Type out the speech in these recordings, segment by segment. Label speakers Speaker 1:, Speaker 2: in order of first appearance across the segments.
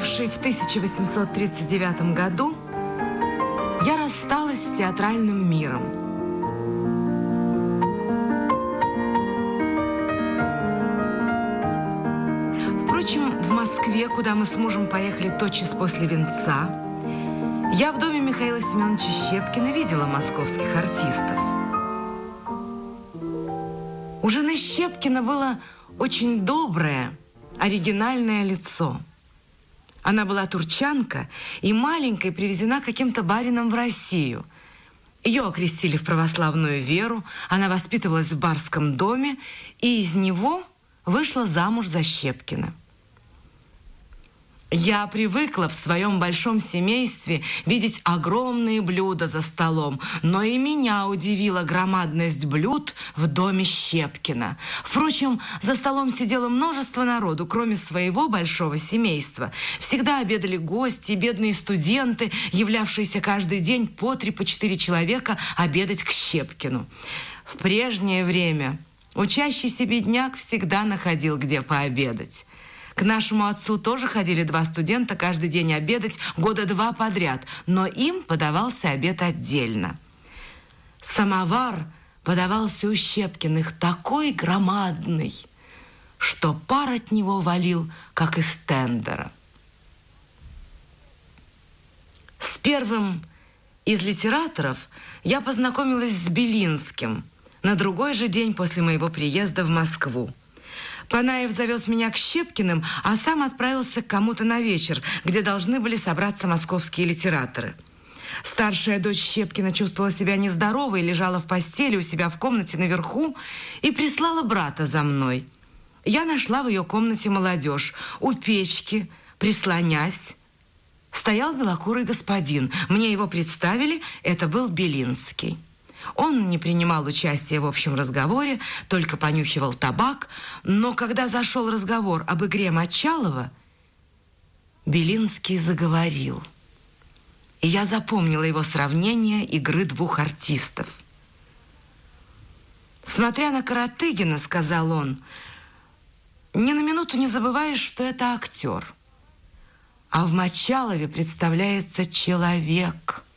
Speaker 1: Со дня моей свадьбы, бывшей в 1839 году, я рассталась с театральным миром. Впрочем, в Москве, куда мы с мужем поехали тотчас после венца, я в доме Михаила Семеновича Щепкина видела московских артистов. У жены Щепкина было очень доброе, оригинальное лицо. Она была турчанка и маленькой привезена каким-то барином в Россию. Ее окрестили в православную веру, она воспитывалась в барском доме и из него вышла замуж за Щепкина. Я привыкла в своем большом семействе видеть огромные блюда за столом, но и меня удивила громадность блюд в доме Щепкина. Впрочем, за столом сидело множество народу, кроме своего большого семейства. Всегда обедали гости, бедные студенты, являвшиеся каждый день по три, по четыре человека обедать к Щепкину. В прежнее время учащийся бедняк всегда находил, где пообедать. К нашему отцу тоже ходили два студента каждый день обедать года два подряд, но им подавался обед отдельно. Самовар подавался у Щепкиных такой громадный, что пар от него валил, как из тендера. С первым из литераторов я познакомилась с Белинским на другой же день после моего приезда в Москву. Панаев завез меня к Щепкиным, а сам отправился к кому-то на вечер, где должны были собраться московские литераторы. Старшая дочь Щепкина чувствовала себя нездоровой, лежала в постели у себя в комнате наверху и прислала брата за мной. Я нашла в ее комнате молодежь. У печки, прислонясь, стоял белокурый господин. Мне его представили, это был Белинский. Он не принимал участия в общем разговоре, только понюхивал табак, но когда зашел разговор об игре Мочалова, Белинский заговорил. И я запомнила его сравнение игры двух артистов. «Смотря на Каратыгина, — сказал он, — ни на минуту не забываешь, что это актер. А в Мочалове представляется человек —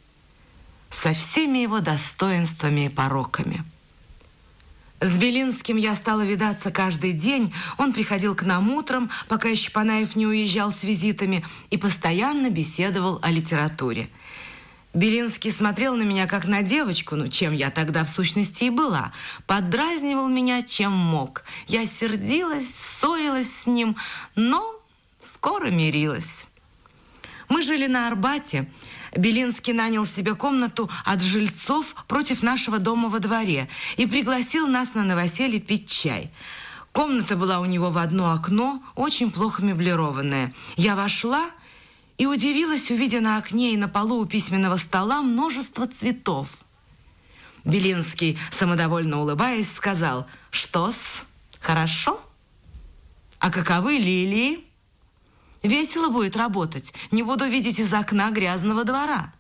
Speaker 1: со всеми его достоинствами и пороками. С Белинским я стала видаться каждый день. Он приходил к нам утром, пока еще Панаев не уезжал с визитами, и постоянно беседовал о литературе. Белинский смотрел на меня как на девочку, ну, чем я тогда в сущности и была. Поддразнивал меня, чем мог. Я сердилась, ссорилась с ним, но скоро мирилась. Мы жили на Арбате, Белинский нанял себе комнату от жильцов против нашего дома во дворе и пригласил нас на новоселье пить чай. Комната была у него в одно окно, очень плохо меблированная. Я вошла и удивилась, увидя на окне и на полу у письменного стола множество цветов. Белинский, самодовольно улыбаясь, сказал, «Что-с, хорошо? А каковы лилии?» Весело будет работать. Не буду видеть из окна грязного двора.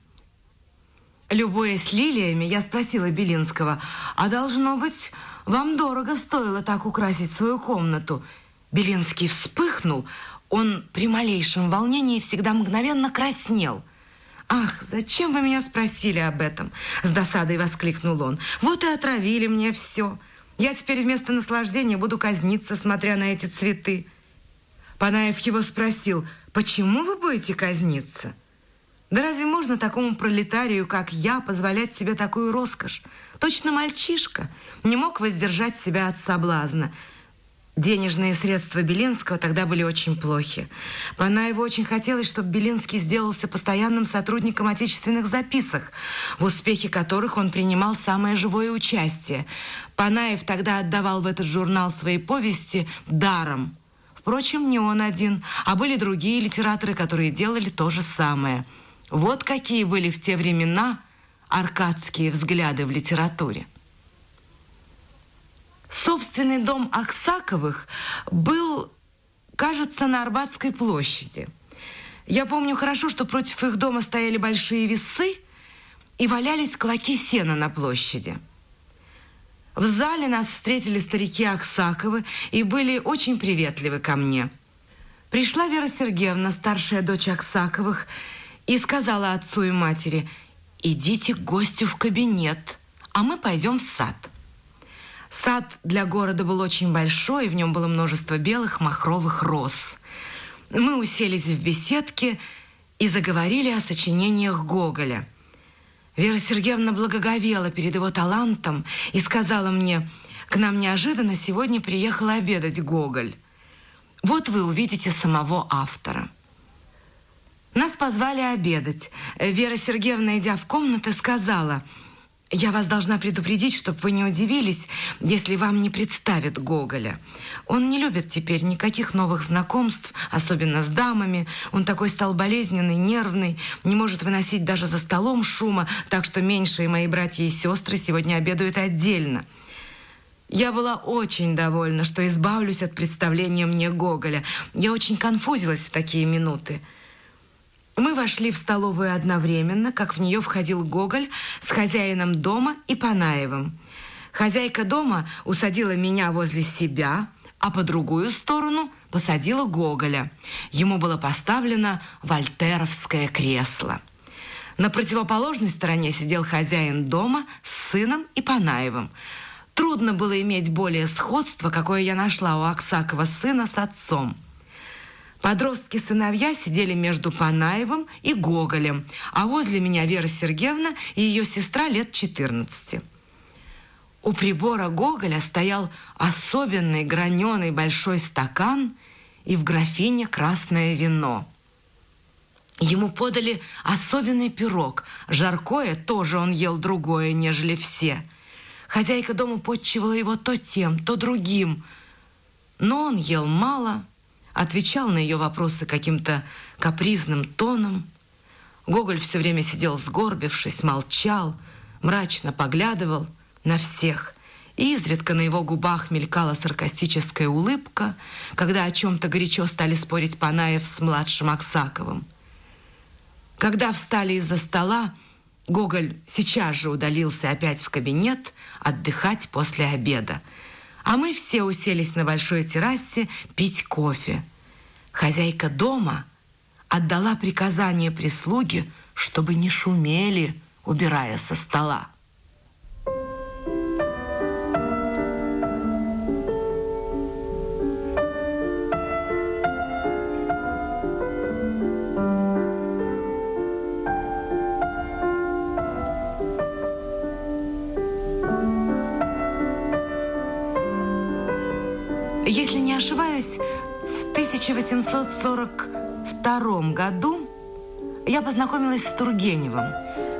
Speaker 1: Любуясь лилиями, я спросила Белинского, а должно быть, вам дорого стоило так украсить свою комнату. Белинский вспыхнул. Он при малейшем волнении всегда мгновенно краснел. «Ах, зачем вы меня спросили об этом?» С досадой воскликнул он. «Вот и отравили мне все. Я теперь вместо наслаждения буду казниться, смотря на эти цветы». Панаев его спросил, почему вы будете казниться? Да разве можно такому пролетарию, как я, позволять себе такую роскошь? Точно мальчишка не мог воздержать себя от соблазна. Денежные средства Белинского тогда были очень плохи. Панаеву очень хотелось, чтобы Белинский сделался постоянным сотрудником отечественных записок, в успехе которых он принимал самое живое участие. Панаев тогда отдавал в этот журнал свои повести даром – Впрочем, не он один, а были другие литераторы, которые делали то же самое. Вот какие были в те времена аркадские взгляды в литературе. Собственный дом Аксаковых был, кажется, на Арбатской площади. Я помню хорошо, что против их дома стояли большие весы и валялись клоки сена на площади. В зале нас встретили старики Аксаковы и были очень приветливы ко мне. Пришла Вера Сергеевна, старшая дочь Аксаковых, и сказала отцу и матери, идите к гостю в кабинет, а мы пойдем в сад. Сад для города был очень большой, и в нем было множество белых махровых роз. Мы уселись в беседке и заговорили о сочинениях Гоголя. Вера Сергеевна благоговела перед его талантом и сказала мне, к нам неожиданно сегодня приехал обедать Гоголь. Вот вы увидите самого автора. Нас позвали обедать. Вера Сергеевна, идя в комнату, сказала, «Я вас должна предупредить, чтобы вы не удивились, если вам не представят Гоголя. Он не любит теперь никаких новых знакомств, особенно с дамами. Он такой стал болезненный, нервный, не может выносить даже за столом шума, так что меньшие мои братья и сестры сегодня обедают отдельно». Я была очень довольна, что избавлюсь от представления мне Гоголя. Я очень конфузилась в такие минуты. Мы вошли в столовую одновременно, как в нее входил Гоголь с хозяином дома и Панаевым. Хозяйка дома усадила меня возле себя, а по другую сторону посадила Гоголя. Ему было поставлено вольтеровское кресло. На противоположной стороне сидел хозяин дома с сыном и Панаевым – Трудно было иметь более сходство, какое я нашла у Аксакова сына с отцом. Подростки-сыновья сидели между Панаевым и Гоголем, а возле меня Вера Сергеевна и ее сестра лет 14. У прибора Гоголя стоял особенный граненый большой стакан и в графине красное вино. Ему подали особенный пирог. Жаркое тоже он ел другое, нежели все – Хозяйка дома подчивала его то тем, то другим. Но он ел мало, отвечал на ее вопросы каким-то капризным тоном. Гоголь все время сидел сгорбившись, молчал, мрачно поглядывал на всех. И изредка на его губах мелькала саркастическая улыбка, когда о чем-то горячо стали спорить Панаев с младшим Аксаковым. Когда встали из-за стола, Гоголь сейчас же удалился опять в кабинет отдыхать после обеда. А мы все уселись на большой террасе пить кофе. Хозяйка дома отдала приказание прислуге, чтобы не шумели, убирая со стола. Если не ошибаюсь, в 1842 году я познакомилась с Тургеневым,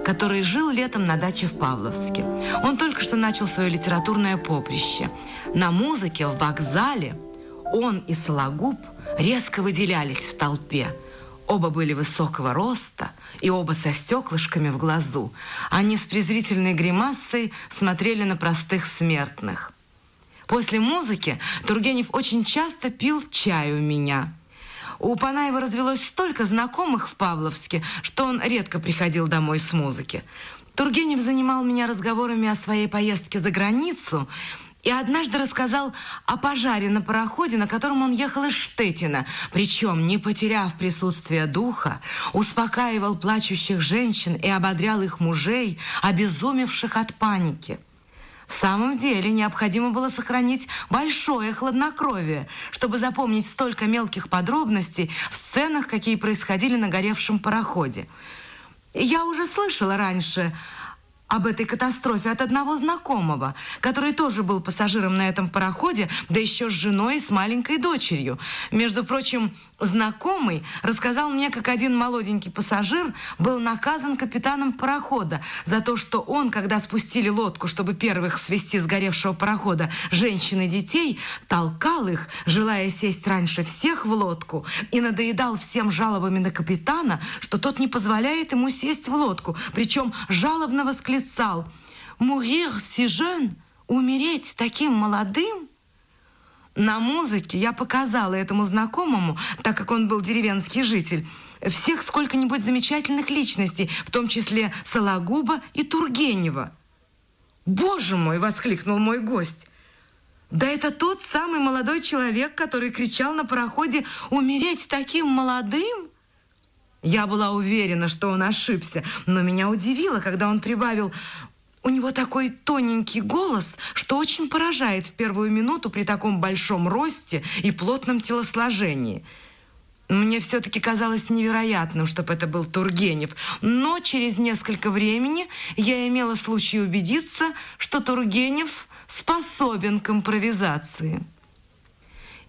Speaker 1: который жил летом на даче в Павловске. Он только что начал свое литературное поприще. На музыке в вокзале он и Сологуб резко выделялись в толпе. Оба были высокого роста и оба со стеклышками в глазу. Они с презрительной гримасой смотрели на простых смертных. После музыки Тургенев очень часто пил чай у меня. У Панаева развелось столько знакомых в Павловске, что он редко приходил домой с музыки. Тургенев занимал меня разговорами о своей поездке за границу и однажды рассказал о пожаре на пароходе, на котором он ехал из Штетина, причем, не потеряв присутствие духа, успокаивал плачущих женщин и ободрял их мужей, обезумевших от паники. В самом деле необходимо было сохранить большое хладнокровие, чтобы запомнить столько мелких подробностей в сценах, какие происходили на горевшем пароходе. Я уже слышала раньше об этой катастрофе от одного знакомого, который тоже был пассажиром на этом пароходе, да еще с женой и с маленькой дочерью. Между прочим, знакомый рассказал мне, как один молоденький пассажир был наказан капитаном парохода за то, что он, когда спустили лодку, чтобы первых свести сгоревшего парохода женщин и детей, толкал их, желая сесть раньше всех в лодку, и надоедал всем жалобами на капитана, что тот не позволяет ему сесть в лодку, причем жалобно восклицал «Мурир си жен, умереть таким молодым?» На музыке я показала этому знакомому, так как он был деревенский житель, всех сколько-нибудь замечательных личностей, в том числе Сологуба и Тургенева. «Боже мой!» — воскликнул мой гость. Да это тот самый молодой человек, который кричал на пароходе «Умереть таким молодым?» Я была уверена, что он ошибся, но меня удивило, когда он прибавил у него такой тоненький голос, что очень поражает в первую минуту при таком большом росте и плотном телосложении. Мне все-таки казалось невероятным, чтобы это был Тургенев, но через несколько времени я имела случай убедиться, что Тургенев способен к импровизации.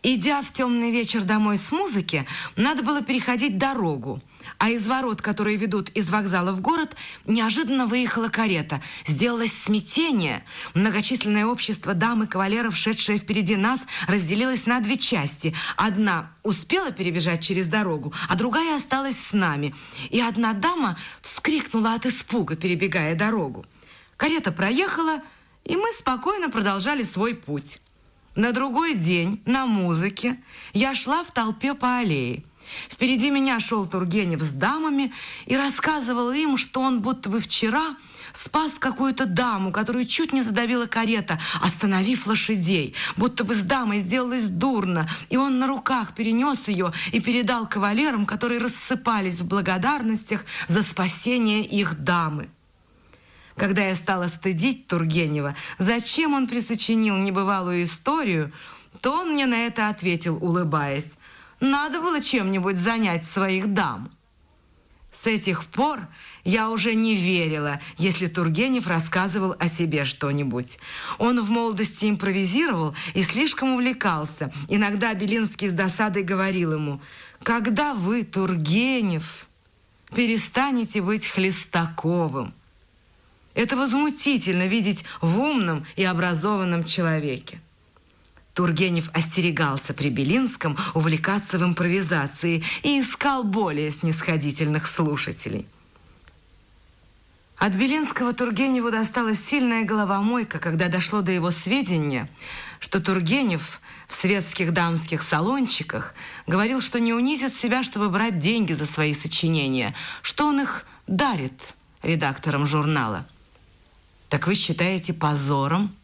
Speaker 1: Идя в темный вечер домой с музыки, надо было переходить дорогу – а из ворот, которые ведут из вокзала в город, неожиданно выехала карета. Сделалось смятение. Многочисленное общество дам и кавалеров, шедшее впереди нас, разделилось на две части. Одна успела перебежать через дорогу, а другая осталась с нами. И одна дама вскрикнула от испуга, перебегая дорогу. Карета проехала, и мы спокойно продолжали свой путь. На другой день на музыке я шла в толпе по аллее. Впереди меня шел Тургенев с дамами и рассказывал им, что он будто бы вчера спас какую-то даму, которую чуть не задавила карета, остановив лошадей. Будто бы с дамой сделалось дурно, и он на руках перенес ее и передал кавалерам, которые рассыпались в благодарностях за спасение их дамы. Когда я стала стыдить Тургенева, зачем он присочинил небывалую историю, то он мне на это ответил, улыбаясь. Надо было чем-нибудь занять своих дам. С этих пор я уже не верила, если Тургенев рассказывал о себе что-нибудь. Он в молодости импровизировал и слишком увлекался. Иногда Белинский с досадой говорил ему, «Когда вы, Тургенев, перестанете быть Хлестаковым?» Это возмутительно видеть в умном и образованном человеке. Тургенев остерегался при Белинском увлекаться в импровизации и искал более снисходительных слушателей. От Белинского Тургеневу досталась сильная головомойка, когда дошло до его сведения, что Тургенев в светских дамских салончиках говорил, что не унизит себя, чтобы брать деньги за свои сочинения, что он их дарит редакторам журнала. Так вы считаете позором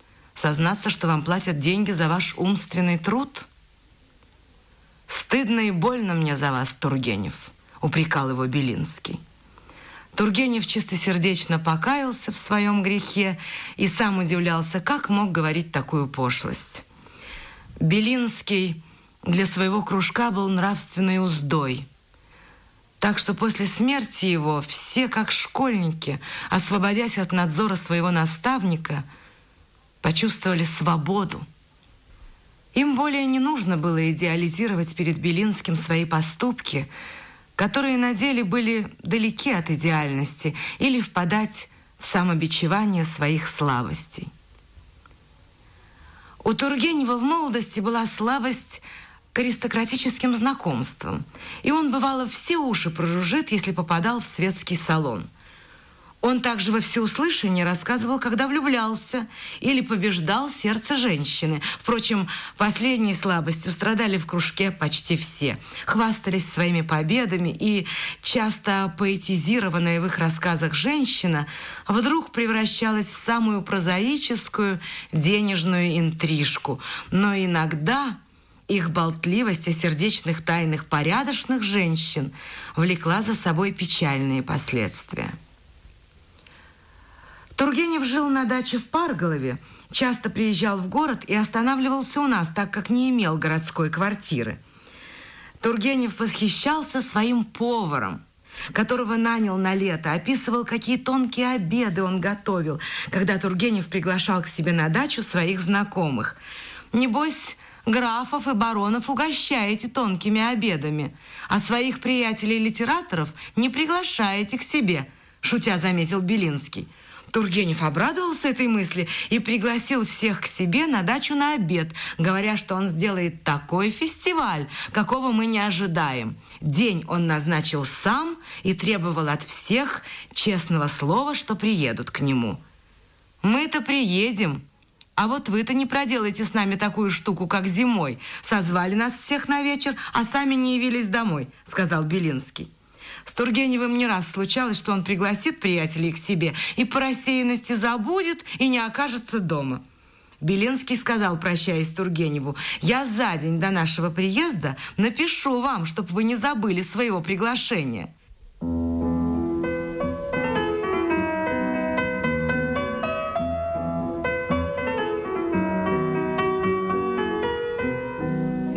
Speaker 1: Сознаться, что вам платят деньги за ваш умственный труд? Стыдно и больно мне за вас, Тургенев, упрекал его Белинский. Тургенев чистосердечно покаялся в своем грехе и сам удивлялся, как мог говорить такую пошлость. Белинский для своего кружка был нравственной уздой. Так что после смерти его все, как школьники, освободясь от надзора своего наставника – почувствовали свободу. Им более не нужно было идеализировать перед Белинским свои поступки, которые на деле были далеки от идеальности, или впадать в самобичевание своих слабостей. У Тургенева в молодости была слабость к аристократическим знакомствам, и он, бывало, все уши прожужжит, если попадал в светский салон – он также во всеуслышание рассказывал, когда влюблялся или побеждал сердце женщины. Впрочем, последней слабостью страдали в кружке почти все. Хвастались своими победами, и часто поэтизированная в их рассказах женщина вдруг превращалась в самую прозаическую денежную интрижку. Но иногда их болтливость о сердечных тайнах порядочных женщин влекла за собой печальные последствия. Тургенев жил на даче в Парголове, часто приезжал в город и останавливался у нас, так как не имел городской квартиры. Тургенев восхищался своим поваром, которого нанял на лето, описывал, какие тонкие обеды он готовил, когда Тургенев приглашал к себе на дачу своих знакомых. «Небось, графов и баронов угощаете тонкими обедами, а своих приятелей-литераторов не приглашаете к себе», шутя заметил Белинский. Тургенев обрадовался этой мысли и пригласил всех к себе на дачу на обед, говоря, что он сделает такой фестиваль, какого мы не ожидаем. День он назначил сам и требовал от всех честного слова, что приедут к нему. «Мы-то приедем», а вот вы-то не проделаете с нами такую штуку, как зимой. Созвали нас всех на вечер, а сами не явились домой», — сказал Белинский. С Тургеневым не раз случалось, что он пригласит приятелей к себе и по рассеянности забудет и не окажется дома. Белинский сказал, прощаясь Тургеневу, «Я за день до нашего приезда напишу вам, чтобы вы не забыли своего приглашения».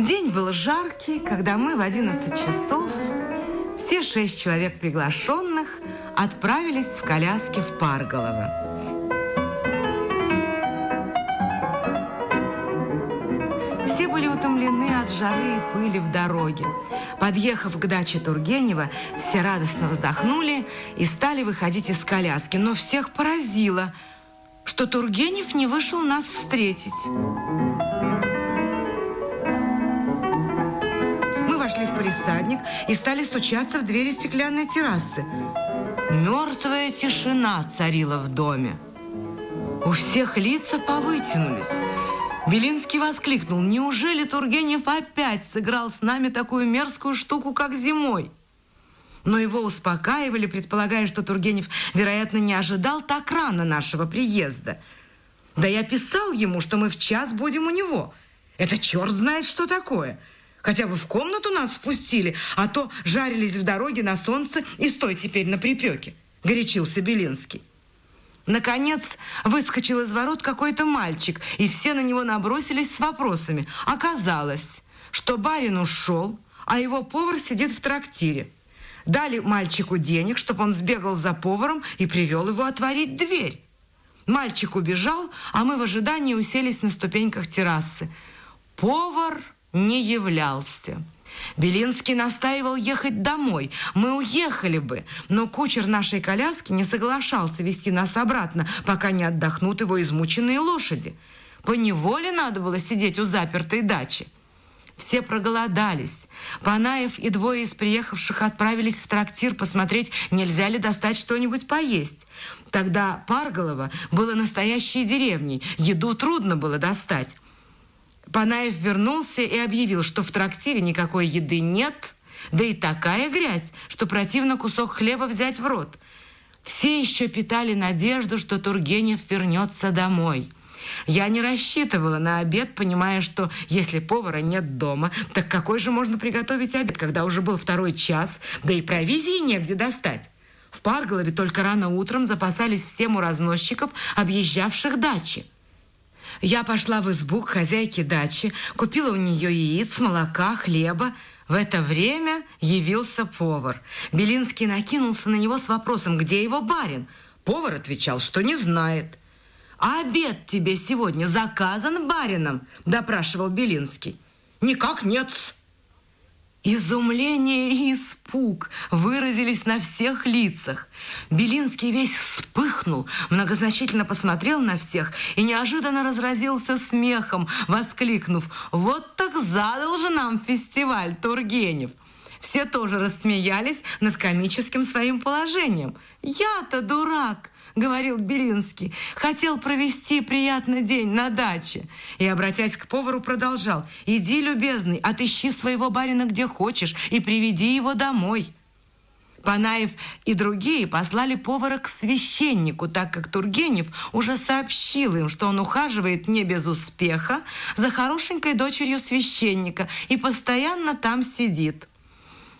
Speaker 1: День был жаркий, когда мы в 11 часов, все шесть человек приглашенных, отправились в коляске в Парголово. Все были утомлены от жары и пыли в дороге. Подъехав к даче Тургенева, все радостно вздохнули и стали выходить из коляски. Но всех поразило, что Тургенев не вышел нас встретить. Вошли в полисадник и стали стучаться в двери стеклянной террасы. Мертвая тишина царила в доме. У всех лица повытянулись. Белинский воскликнул, неужели Тургенев опять сыграл с нами такую мерзкую штуку, как зимой? Но его успокаивали, предполагая, что Тургенев, вероятно, не ожидал так рано нашего приезда. Да я писал ему, что мы в час будем у него. Это черт знает, что такое. Хотя бы в комнату нас впустили, а то жарились в дороге на солнце и стой теперь на припеке, горячился Белинский. Наконец выскочил из ворот какой-то мальчик, и все на него набросились с вопросами. Оказалось, что барин ушел, а его повар сидит в трактире. Дали мальчику денег, чтобы он сбегал за поваром и привел его отворить дверь. Мальчик убежал, а мы в ожидании уселись на ступеньках террасы. Повар не являлся. Белинский настаивал ехать домой. Мы уехали бы, но кучер нашей коляски не соглашался вести нас обратно, пока не отдохнут его измученные лошади. По неволе надо было сидеть у запертой дачи. Все проголодались. Панаев и двое из приехавших отправились в трактир посмотреть, нельзя ли достать что-нибудь поесть. Тогда Парголово было настоящей деревней, еду трудно было достать. Панаев вернулся и объявил, что в трактире никакой еды нет, да и такая грязь, что противно кусок хлеба взять в рот. Все еще питали надежду, что Тургенев вернется домой. Я не рассчитывала на обед, понимая, что если повара нет дома, так какой же можно приготовить обед, когда уже был второй час, да и провизии негде достать. В Парголове только рано утром запасались всем у разносчиков, объезжавших дачи. Я пошла в избу к хозяйке дачи, купила у нее яиц, молока, хлеба. В это время явился повар. Белинский накинулся на него с вопросом, где его барин. Повар отвечал, что не знает. «А обед тебе сегодня заказан барином?» – допрашивал Белинский. «Никак нет», Изумление и испуг выразились на всех лицах. Белинский весь вспыхнул, многозначительно посмотрел на всех и неожиданно разразился смехом, воскликнув «Вот так задал же нам фестиваль Тургенев!» Все тоже рассмеялись над комическим своим положением. «Я-то дурак!» — говорил Белинский, хотел провести приятный день на даче. И, обратясь к повару, продолжал. «Иди, любезный, отыщи своего барина где хочешь и приведи его домой». Панаев и другие послали повара к священнику, так как Тургенев уже сообщил им, что он ухаживает не без успеха за хорошенькой дочерью священника и постоянно там сидит.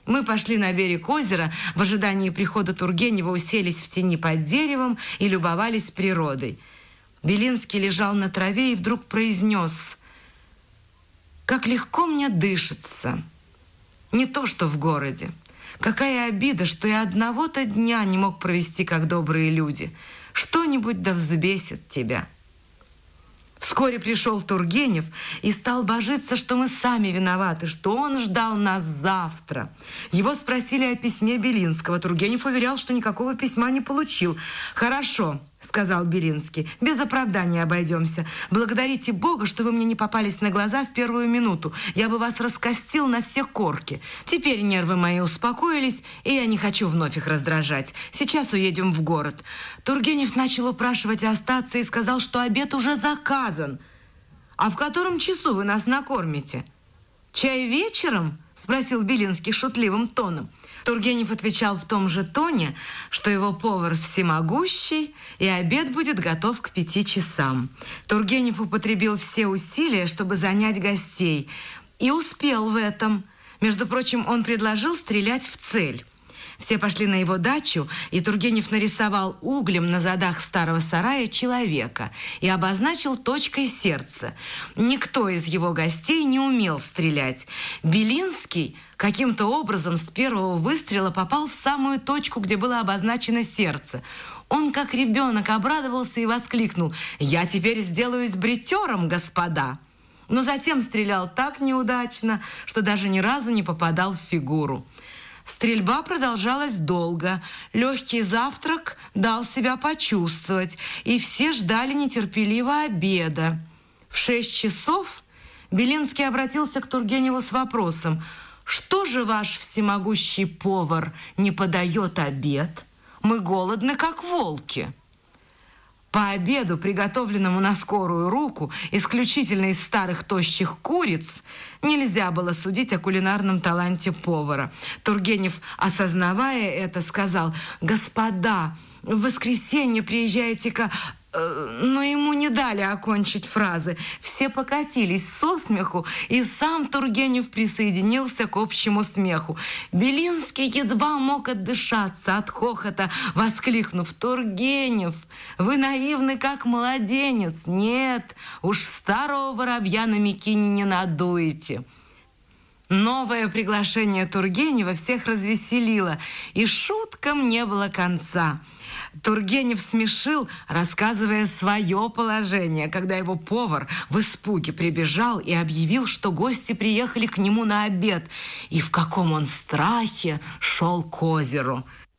Speaker 1: Мы пошли на берег озера, в ожидании прихода Тургенева уселись в тени под деревом и любовались природой. Белинский лежал на траве и вдруг произнес «Как легко мне дышится! Не то, что в городе. Какая обида, что я одного-то дня не мог провести, как добрые люди. Что-нибудь да взбесит тебя». Вскоре пришел Тургенев и стал божиться, что мы сами виноваты, что он ждал нас завтра. Его спросили о письме Белинского. Тургенев уверял, что никакого письма не получил. «Хорошо», — сказал Белинский. «Без оправдания обойдемся. Благодарите Бога, что вы мне не попались на глаза в первую минуту. Я бы вас раскостил на все корки. Теперь нервы мои успокоились, и я не хочу вновь их раздражать. Сейчас уедем в город». Тургенев начал упрашивать остаться и сказал, что обед уже заказан. «А в котором часу вы нас накормите?» «Чай вечером?» – спросил Белинский шутливым тоном. Тургенев отвечал в том же тоне, что его повар всемогущий, и обед будет готов к пяти часам. Тургенев употребил все усилия, чтобы занять гостей, и успел в этом. Между прочим, он предложил стрелять в цель. Все пошли на его дачу, и Тургенев нарисовал углем на задах старого сарая человека и обозначил точкой сердце. Никто из его гостей не умел стрелять. Белинский каким-то образом с первого выстрела попал в самую точку, где было обозначено сердце. Он, как ребенок, обрадовался и воскликнул «Я теперь сделаюсь бритером, господа!» Но затем стрелял так неудачно, что даже ни разу не попадал в фигуру. Стрельба продолжалась долго. Легкий завтрак дал себя почувствовать, и все ждали нетерпеливо обеда. В шесть часов Белинский обратился к Тургеневу с вопросом, «Что же ваш всемогущий повар не подает обед? Мы голодны, как волки». По обеду, приготовленному на скорую руку, исключительно из старых тощих куриц, нельзя было судить о кулинарном таланте повара. Тургенев, осознавая это, сказал, «Господа, в воскресенье приезжайте-ка но ему не дали окончить фразы. Все покатились со смеху, и сам Тургенев присоединился к общему смеху. Белинский едва мог отдышаться от хохота, воскликнув «Тургенев, вы наивны, как младенец! Нет, уж старого воробья на Микине не надуете!» Новое приглашение Тургенева всех развеселило, и шуткам не было конца – Тургенев смешил, рассказывая свое положение, когда его повар в испуге прибежал и объявил, что гости приехали к нему на обед, и в каком он страхе шел к озеру –